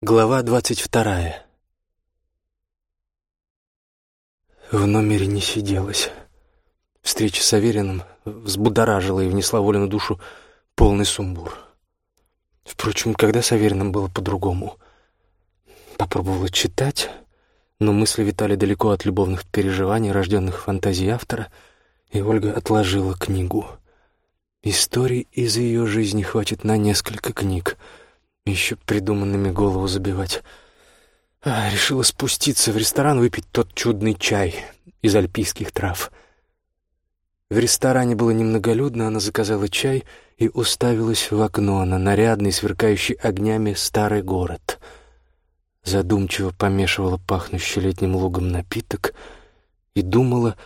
Глава двадцать вторая. В номере не сиделось. Встреча с Авериным взбудоражила и внесла волю на душу полный сумбур. Впрочем, когда с Авериным было по-другому. Попробовала читать, но мысли витали далеко от любовных переживаний, рожденных фантазией автора, и Ольга отложила книгу. Историй из ее жизни хватит на несколько книг — еще придуманными голову забивать. А, решила спуститься в ресторан, выпить тот чудный чай из альпийских трав. В ресторане было немноголюдно, она заказала чай и уставилась в окно на нарядный, сверкающий огнями старый город. Задумчиво помешивала пахнущий летним лугом напиток и думала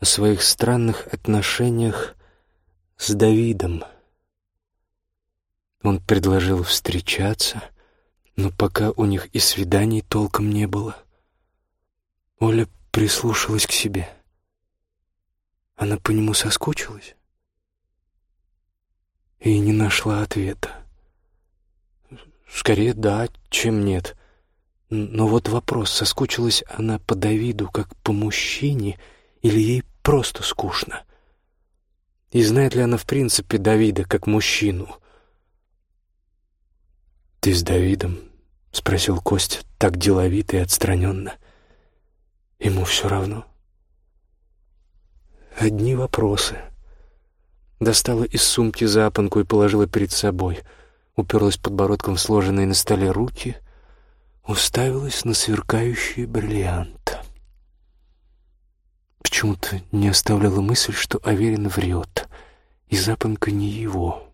о своих странных отношениях с Давидом — он предложил встречаться, но пока у них и свиданий толком не было. Оля прислушалась к себе. Она по нему соскучилась и не нашла ответа. Скорее да, чем нет. Но вот вопрос, соскучилась она по Давиду как по мужчине или ей просто скучно? И знает ли она в принципе Давида как мужчину — «Ты с Давидом?» — спросил Костя так деловито и отстраненно. Ему все равно. Одни вопросы. Достала из сумки запонку и положила перед собой. Уперлась подбородком в сложенные на столе руки, уставилась на сверкающий бриллиант. Почему-то не оставляла мысль, что Аверин врет, и запонка не его.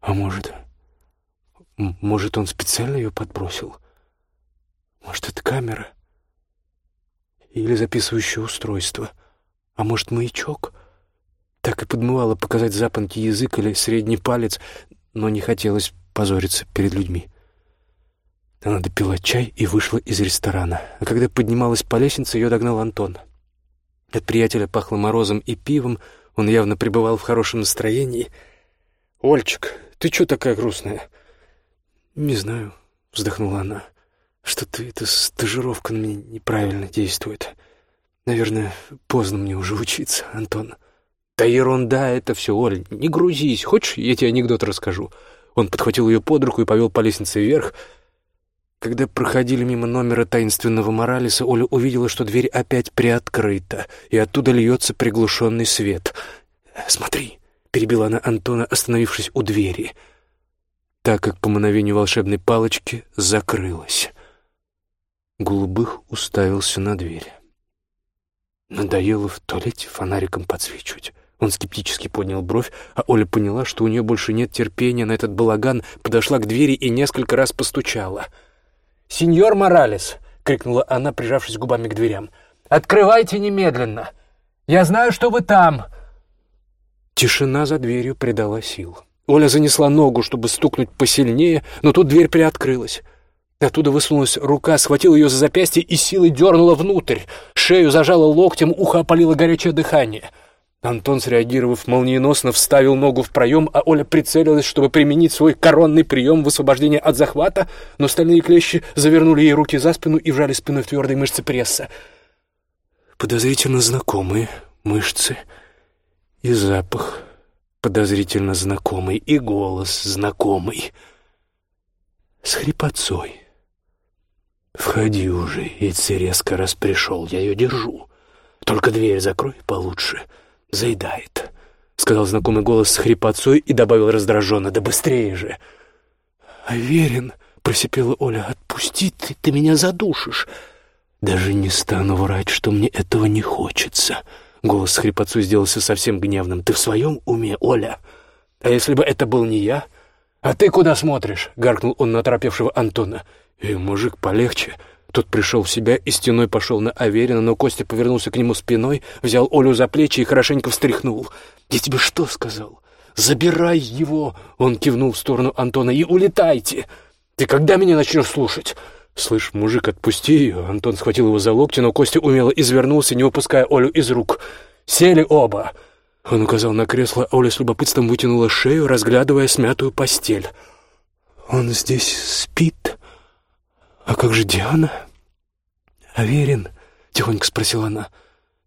А может... Может, он специально ее подбросил? Может, это камера? Или записывающее устройство? А может, маячок? Так и подмывало показать запонки язык или средний палец, но не хотелось позориться перед людьми. Она допила чай и вышла из ресторана. А когда поднималась по лестнице, ее догнал Антон. От приятеля пахло морозом и пивом, он явно пребывал в хорошем настроении. «Ольчик, ты чё такая грустная?» «Не знаю», — вздохнула она. «Что-то эта стажировка на меня неправильно действует. Наверное, поздно мне уже учиться, Антон». «Да ерунда это все, Оль, не грузись. Хочешь, я тебе анекдот расскажу?» Он подхватил ее под руку и повел по лестнице вверх. Когда проходили мимо номера таинственного Моралиса, Оля увидела, что дверь опять приоткрыта, и оттуда льется приглушенный свет. «Смотри», — перебила она Антона, остановившись у двери, — так как по мановению волшебной палочки закрылась. Голубых уставился на дверь. Надоело в туалете фонариком подсвечивать. Он скептически поднял бровь, а Оля поняла, что у нее больше нет терпения на этот балаган, подошла к двери и несколько раз постучала. «Сеньор Моралес!» — крикнула она, прижавшись губами к дверям. «Открывайте немедленно! Я знаю, что вы там!» Тишина за дверью придала сил. Оля занесла ногу, чтобы стукнуть посильнее, но тут дверь приоткрылась. Оттуда высунулась рука, схватила ее за запястье и силой дернула внутрь. Шею зажала локтем, ухо опалило горячее дыхание. Антон, среагировав молниеносно, вставил ногу в проем, а Оля прицелилась, чтобы применить свой коронный прием высвобождения от захвата, но стальные клещи завернули ей руки за спину и вжали спиной в твердые мышцы пресса. Подозрительно знакомые мышцы и запах подозрительно знакомый, и голос знакомый. С хрипотцой. «Входи уже, яйце резко раз пришел, я ее держу. Только дверь закрой получше, заедает», — сказал знакомый голос с хрипотцой и добавил раздраженно, «да быстрее же». «Аверин», — просипела Оля, — «отпусти ты, ты меня задушишь». «Даже не стану врать, что мне этого не хочется», Голос с хрипотцой сделался совсем гневным. «Ты в своем уме, Оля? А если бы это был не я?» «А ты куда смотришь?» — гаркнул он на оторопевшего Антона. «Эй, мужик, полегче». Тот пришел в себя и стеной пошел на Аверина, но Костя повернулся к нему спиной, взял Олю за плечи и хорошенько встряхнул. «Я тебе что сказал? Забирай его!» — он кивнул в сторону Антона. «И улетайте! Ты когда меня начнешь слушать?» «Слышь, мужик, отпусти ее!» Антон схватил его за локти, но Костя умело извернулся, не выпуская Олю из рук. «Сели оба!» Он указал на кресло, а Оля с любопытством вытянула шею, разглядывая смятую постель. «Он здесь спит?» «А как же Диана?» «Аверин?» — тихонько спросила она.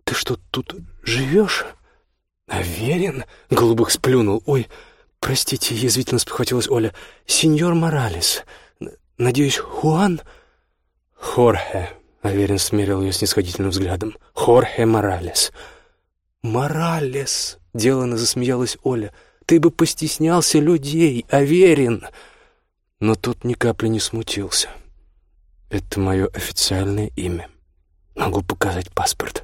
«Ты что, тут живешь?» «Аверин?» — Голубых сплюнул. «Ой, простите, язвительно спохватилась Оля. Сеньор Моралес. Надеюсь, Хуан?» «Хорхе», — Аверин смерил ее снисходительным взглядом. «Хорхе Моралес». «Моралес!» — делано засмеялась Оля. «Ты бы постеснялся людей, Аверин!» Но тот ни капли не смутился. «Это мое официальное имя. Могу показать паспорт».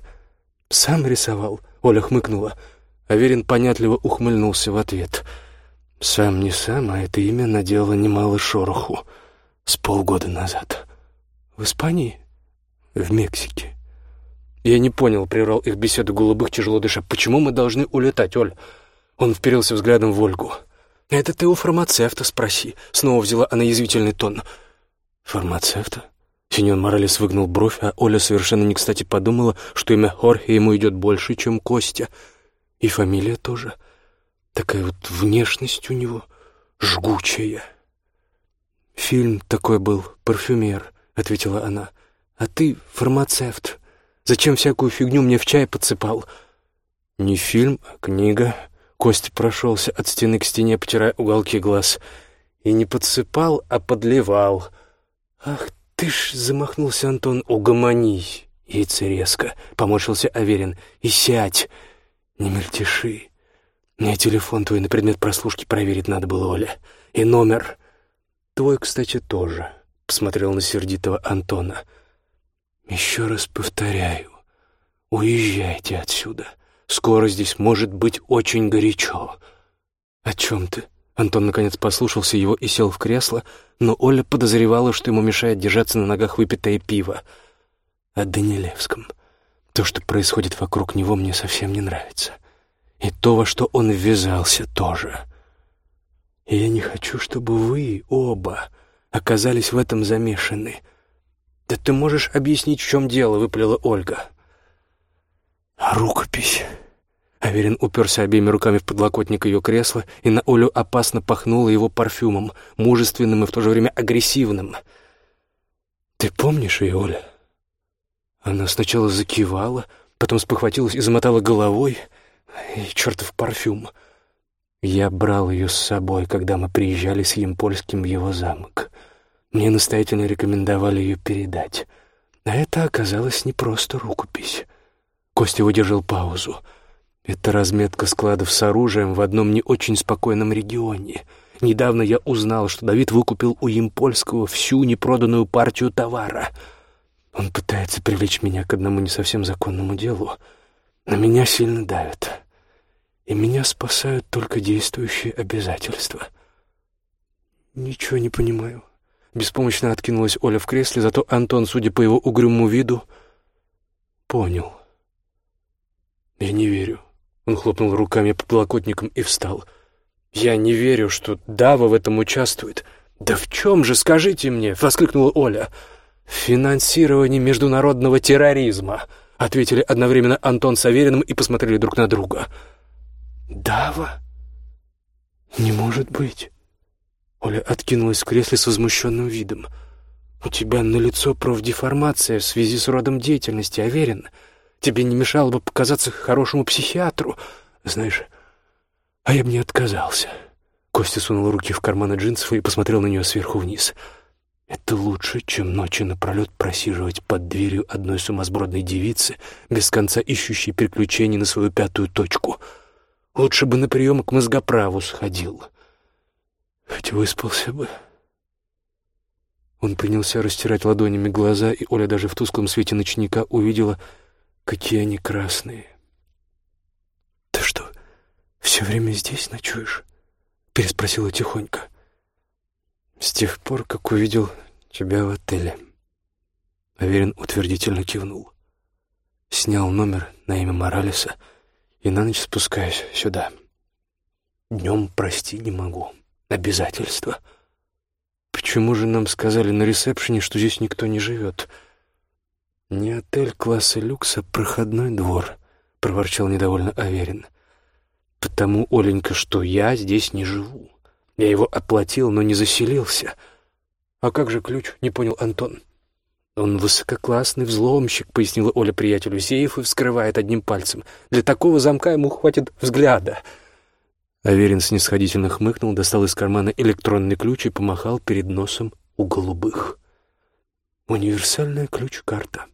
«Сам рисовал?» — Оля хмыкнула. Аверин понятливо ухмыльнулся в ответ. «Сам не сам, а это имя наделало немало шороху. С полгода назад». «В Испании?» «В Мексике». Я не понял, прервал их беседу голубых, тяжело дыша. «Почему мы должны улетать, Оль?» Он вперился взглядом в Ольгу. «Это ты у фармацевта спроси», — снова взяла она язвительный тон. «Фармацевта?» Синьон Моралес выгнул бровь, а Оля совершенно не кстати подумала, что имя Хорхе ему идет больше, чем Костя. И фамилия тоже. Такая вот внешность у него жгучая. «Фильм такой был, парфюмер», — ответила она. «А ты фармацевт». Зачем всякую фигню мне в чай подсыпал?» «Не фильм, а книга». Костя прошелся от стены к стене, потирая уголки глаз. «И не подсыпал, а подливал». «Ах ты ж!» — замахнулся Антон. «Угомонись!» — яйце резко. Поморщился Аверин. «И сядь! Не мельтеши! Мне телефон твой на предмет прослушки проверить надо было, Оля. И номер. Твой, кстати, тоже». — посмотрел на сердитого Антона. «Еще раз повторяю, уезжайте отсюда. Скоро здесь может быть очень горячо». «О чем ты?» Антон наконец послушался его и сел в кресло, но Оля подозревала, что ему мешает держаться на ногах выпитое пиво. «О Данилевском. То, что происходит вокруг него, мне совсем не нравится. И то, во что он ввязался, тоже. И я не хочу, чтобы вы оба оказались в этом замешаны». «Да ты можешь объяснить, в чем дело?» — выплела Ольга. «Рукопись». Аверин уперся обеими руками в подлокотник ее кресла, и на Олю опасно пахнуло его парфюмом, мужественным и в то же время агрессивным. «Ты помнишь ее, Оля?» Она сначала закивала, потом спохватилась и замотала головой. И чертов парфюм. Я брал ее с собой, когда мы приезжали с Емпольским в его замок. Мне настоятельно рекомендовали ее передать. А это оказалось не просто рукопись. Костя выдержал паузу. Это разметка складов с оружием в одном не очень спокойном регионе. Недавно я узнал, что Давид выкупил у Импольского всю непроданную партию товара. Он пытается привлечь меня к одному не совсем законному делу. На меня сильно давят. И меня спасают только действующие обязательства. Ничего не понимаю. Беспомощно откинулась Оля в кресле, зато Антон, судя по его угрюмому виду, понял. «Я не верю». Он хлопнул руками по подлокотникам и встал. «Я не верю, что Дава в этом участвует». «Да в чем же, скажите мне?» — воскликнула Оля. «В финансировании международного терроризма», — ответили одновременно Антон с Авериным и посмотрели друг на друга. «Дава? Не может быть». Оля откинулась в кресле с возмущенным видом. «У тебя на лицо профдеформация в связи с родом деятельности, уверен. Тебе не мешало бы показаться хорошему психиатру. Знаешь, а я бы не отказался». Костя сунул руки в карманы джинсов и посмотрел на нее сверху вниз. «Это лучше, чем ночи напролет просиживать под дверью одной сумасбродной девицы, без конца ищущей приключений на свою пятую точку. Лучше бы на прием к мозгоправу сходил». Хоть выспался бы. Он принялся растирать ладонями глаза, и Оля даже в тусклом свете ночника увидела, какие они красные. «Ты что, все время здесь ночуешь?» — переспросила тихонько. «С тех пор, как увидел тебя в отеле». Аверин утвердительно кивнул. Снял номер на имя Моралеса и на ночь спускаюсь сюда. Днем прости не могу обязательства. Почему же нам сказали на ресепшене, что здесь никто не живет? Не отель класса люкса, проходной двор, проворчал недовольно Аверин. Потому, Оленька, что я здесь не живу. Я его оплатил, но не заселился. «А как же ключ?» — не понял Антон. «Он высококлассный взломщик», — пояснила Оля приятелю. «Сейфы вскрывает одним пальцем. Для такого замка ему хватит взгляда». Аверин снисходительно хмыкнул, достал из кармана электронный ключ и помахал перед носом у голубых. «Универсальная ключ-карта».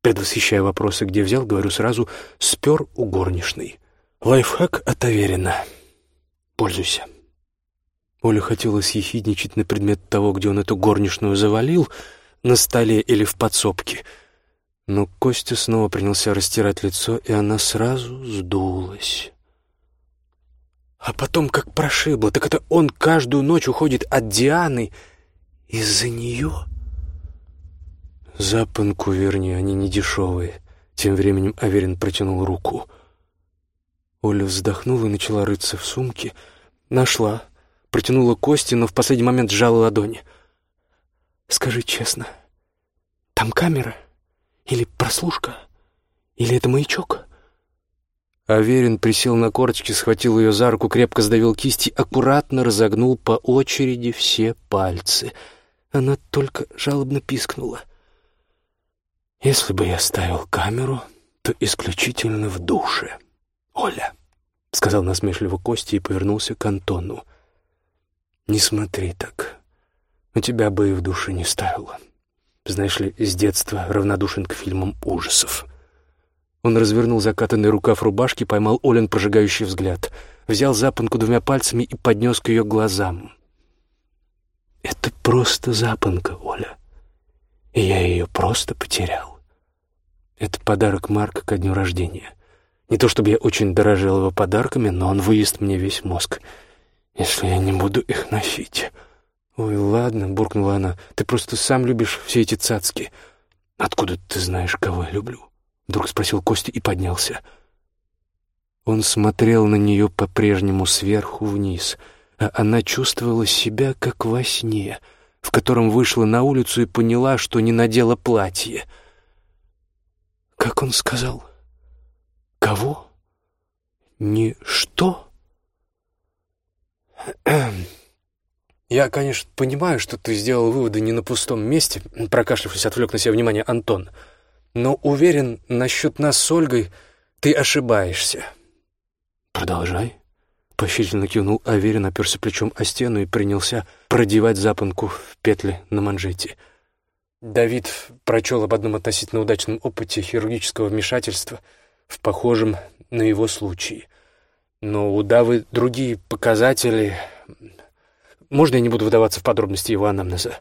Предвосхищая вопросы, где взял, говорю сразу, спер у горничной. Лайфхак от Аверина. Пользуйся. Оля хотела съехидничать на предмет того, где он эту горничную завалил, на столе или в подсобке. Но Костя снова принялся растирать лицо, и она сразу сдулась. А потом как прошибло, так это он каждую ночь уходит от Дианы из-за нее. Запонку верни, они не дешевые. Тем временем Аверин протянул руку. Оля вздохнула и начала рыться в сумке. Нашла. Протянула кости, но в последний момент сжала ладони. «Скажи честно, там камера? Или прослушка? Или это маячок?» Аверин присел на корточки, схватил ее за руку, крепко сдавил кисти, аккуратно разогнул по очереди все пальцы. Она только жалобно пискнула. «Если бы я ставил камеру, то исключительно в душе. Оля», — сказал насмешливо Костя и повернулся к Антону. «Не смотри так. У тебя бы и в душе не ставила. Знаешь ли, с детства равнодушен к фильмам ужасов». Он развернул закатанный рукав рубашки, поймал Олен прожигающий взгляд, взял запонку двумя пальцами и поднес к ее глазам. «Это просто запонка, Оля, и я ее просто потерял. Это подарок Марка ко дню рождения. Не то чтобы я очень дорожил его подарками, но он выест мне весь мозг, если я не буду их носить». «Ой, ладно», — буркнула она, — «ты просто сам любишь все эти цацки. Откуда ты знаешь, кого я люблю?» Вдруг спросил Костя и поднялся. Он смотрел на нее по-прежнему сверху вниз, а она чувствовала себя как во сне, в котором вышла на улицу и поняла, что не надела платье. Как он сказал? Кого? Не что? «Я, конечно, понимаю, что ты сделал выводы не на пустом месте», — прокашлявшись, отвлек на себя внимание Антон. Но уверен, насчет нас с Ольгой ты ошибаешься. Продолжай. Поощрительно кивнул Аверин, оперся плечом о стену и принялся продевать запонку в петли на манжете. Давид прочел об одном относительно удачном опыте хирургического вмешательства в похожем на его случае. Но у Давы другие показатели... Можно я не буду выдаваться в подробности его анамнеза?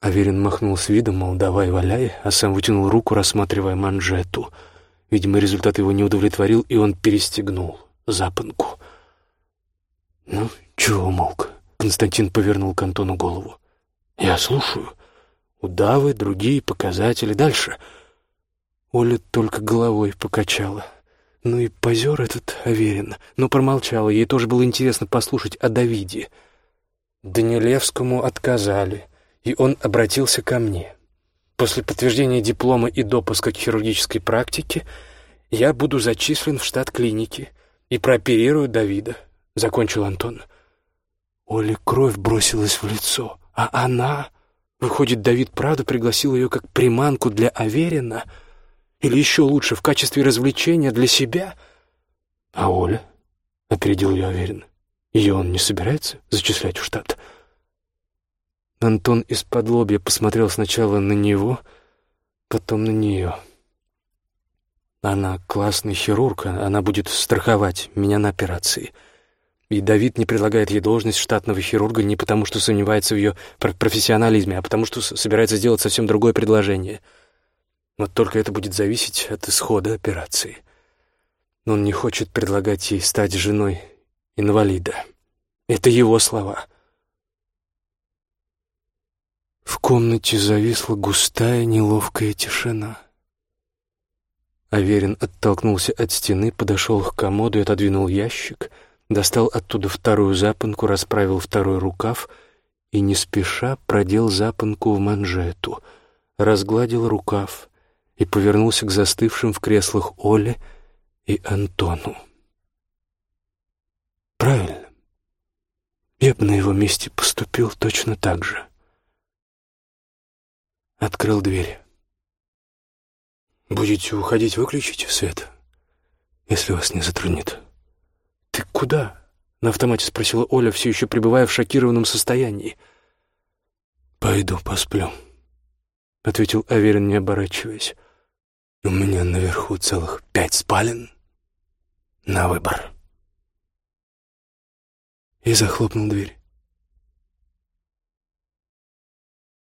Аверин махнул с видом, мол, давай валяй, а сам вытянул руку, рассматривая манжету. Видимо, результат его не удовлетворил, и он перестегнул запонку. «Ну, чего молк?» Константин повернул к Антону голову. «Я слушаю. Удавы, другие показатели. Дальше». Оля только головой покачала. Ну и позер этот Аверин. Но промолчала, ей тоже было интересно послушать о Давиде. Данилевскому отказали и он обратился ко мне. После подтверждения диплома и допуска к хирургической практике я буду зачислен в штат клиники и прооперирую Давида», — закончил Антон. Оле кровь бросилась в лицо, а она... Выходит, Давид правда пригласил ее как приманку для Аверина? Или еще лучше, в качестве развлечения для себя? А Оля? — опередил ее Аверин. Ее он не собирается зачислять в штат? — Антон из-под лобья посмотрел сначала на него, потом на нее. Она классный хирург, она будет страховать меня на операции. И Давид не предлагает ей должность штатного хирурга не потому, что сомневается в ее профессионализме, а потому что собирается сделать совсем другое предложение. Вот только это будет зависеть от исхода операции. Он не хочет предлагать ей стать женой инвалида. Это его слова — в комнате зависла густая неловкая тишина. Аверин оттолкнулся от стены, подошел к комоду и отодвинул ящик, достал оттуда вторую запонку, расправил второй рукав и не спеша продел запонку в манжету, разгладил рукав и повернулся к застывшим в креслах Оле и Антону. Я бы на его месте поступил точно так же». открыл дверь. «Будете уходить, выключите свет, если вас не затруднит». «Ты куда?» — на автомате спросила Оля, все еще пребывая в шокированном состоянии. «Пойду посплю», — ответил Аверин, не оборачиваясь. «У меня наверху целых пять спален на выбор». И захлопнул дверь.